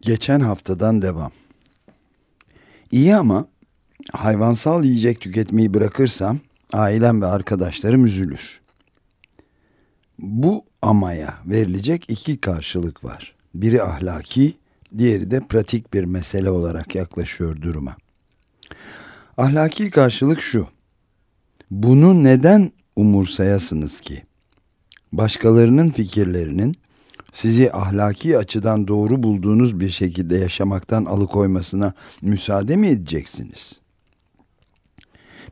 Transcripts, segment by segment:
Geçen haftadan devam. İyi ama hayvansal yiyecek tüketmeyi bırakırsam ailem ve arkadaşlarım üzülür. Bu amaya verilecek iki karşılık var. Biri ahlaki, diğeri de pratik bir mesele olarak yaklaşıyor duruma. Ahlaki karşılık şu. Bunu neden umursayasınız ki? Başkalarının fikirlerinin sizi ahlaki açıdan doğru bulduğunuz bir şekilde yaşamaktan alıkoymasına müsaade mi edeceksiniz?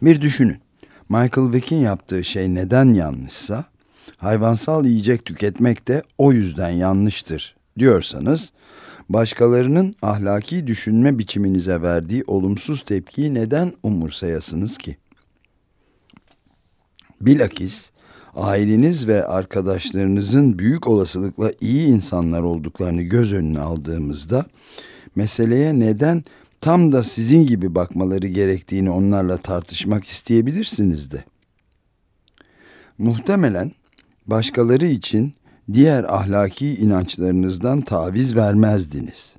Bir düşünün. Michael Vick'in yaptığı şey neden yanlışsa, hayvansal yiyecek tüketmek de o yüzden yanlıştır diyorsanız, başkalarının ahlaki düşünme biçiminize verdiği olumsuz tepkiyi neden umursayasınız ki? Bilakis aileniz ve arkadaşlarınızın büyük olasılıkla iyi insanlar olduklarını göz önüne aldığımızda meseleye neden tam da sizin gibi bakmaları gerektiğini onlarla tartışmak isteyebilirsiniz de. Muhtemelen başkaları için diğer ahlaki inançlarınızdan taviz vermezdiniz.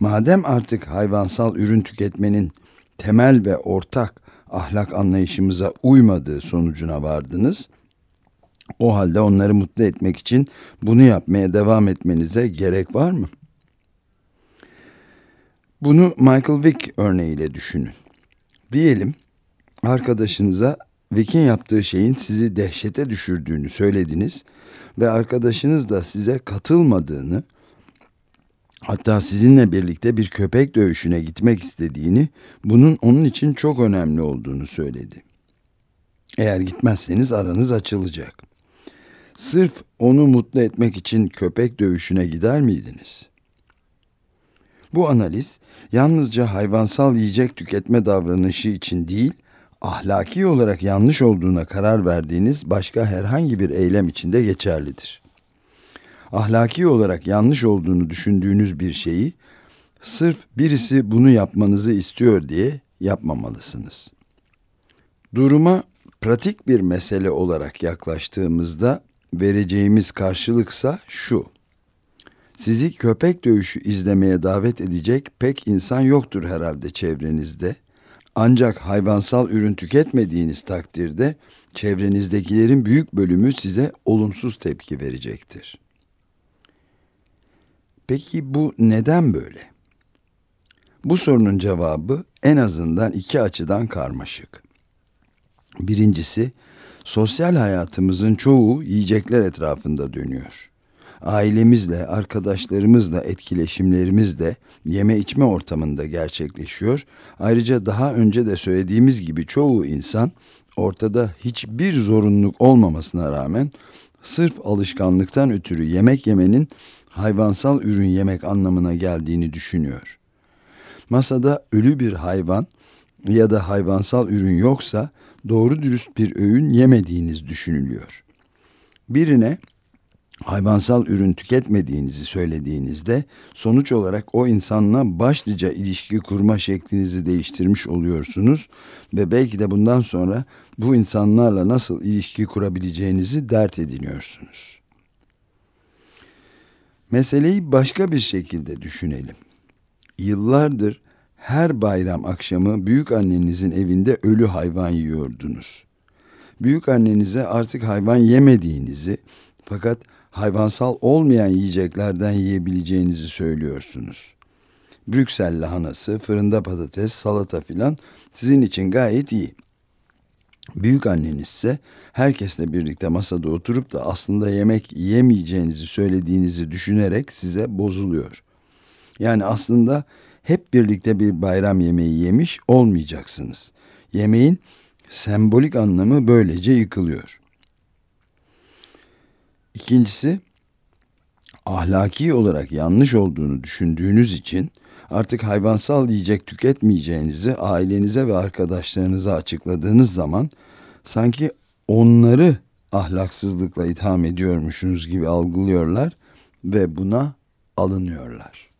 Madem artık hayvansal ürün tüketmenin temel ve ortak ahlak anlayışımıza uymadığı sonucuna vardınız. O halde onları mutlu etmek için bunu yapmaya devam etmenize gerek var mı? Bunu Michael Vick örneğiyle düşünün. Diyelim arkadaşınıza Vick'in yaptığı şeyin sizi dehşete düşürdüğünü söylediniz ve arkadaşınız da size katılmadığını hatta sizinle birlikte bir köpek dövüşüne gitmek istediğini, bunun onun için çok önemli olduğunu söyledi. Eğer gitmezseniz aranız açılacak. Sırf onu mutlu etmek için köpek dövüşüne gider miydiniz? Bu analiz yalnızca hayvansal yiyecek tüketme davranışı için değil, ahlaki olarak yanlış olduğuna karar verdiğiniz başka herhangi bir eylem için de geçerlidir. Ahlaki olarak yanlış olduğunu düşündüğünüz bir şeyi sırf birisi bunu yapmanızı istiyor diye yapmamalısınız. Duruma pratik bir mesele olarak yaklaştığımızda vereceğimiz karşılıksa şu. Sizi köpek dövüşü izlemeye davet edecek pek insan yoktur herhalde çevrenizde. Ancak hayvansal ürün tüketmediğiniz takdirde çevrenizdekilerin büyük bölümü size olumsuz tepki verecektir. Peki bu neden böyle? Bu sorunun cevabı en azından iki açıdan karmaşık. Birincisi, sosyal hayatımızın çoğu yiyecekler etrafında dönüyor. Ailemizle, arkadaşlarımızla etkileşimlerimiz de yeme içme ortamında gerçekleşiyor. Ayrıca daha önce de söylediğimiz gibi çoğu insan ortada hiçbir zorunluluk olmamasına rağmen sırf alışkanlıktan ötürü yemek yemenin hayvansal ürün yemek anlamına geldiğini düşünüyor. Masada ölü bir hayvan ya da hayvansal ürün yoksa doğru dürüst bir öğün yemediğiniz düşünülüyor. Birine hayvansal ürün tüketmediğinizi söylediğinizde sonuç olarak o insanla başlıca ilişki kurma şeklinizi değiştirmiş oluyorsunuz ve belki de bundan sonra bu insanlarla nasıl ilişki kurabileceğinizi dert ediniyorsunuz. Meseleyi başka bir şekilde düşünelim. Yıllardır her bayram akşamı büyük annenizin evinde ölü hayvan yiyordunuz. Büyük annenize artık hayvan yemediğinizi fakat hayvansal olmayan yiyeceklerden yiyebileceğinizi söylüyorsunuz. Brüksel lahanası, fırında patates, salata filan sizin için gayet iyi. Büyük anneniz ise herkesle birlikte masada oturup da aslında yemek yemeyeceğinizi söylediğinizi düşünerek size bozuluyor. Yani aslında hep birlikte bir bayram yemeği yemiş olmayacaksınız. Yemeğin sembolik anlamı böylece yıkılıyor. İkincisi ahlaki olarak yanlış olduğunu düşündüğünüz için artık hayvansal yiyecek tüketmeyeceğinizi ailenize ve arkadaşlarınıza açıkladığınız zaman sanki onları ahlaksızlıkla itham ediyormuşsunuz gibi algılıyorlar ve buna alınıyorlar.